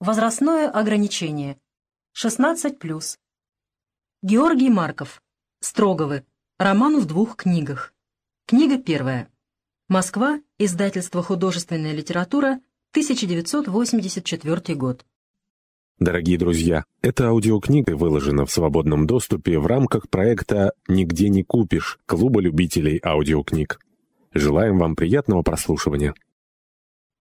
Возрастное ограничение. 16+. Георгий Марков. Строговы. Роман в двух книгах. Книга первая. Москва. Издательство «Художественная литература», 1984 год. Дорогие друзья, эта аудиокнига выложена в свободном доступе в рамках проекта «Нигде не купишь» Клуба любителей аудиокниг. Желаем вам приятного прослушивания.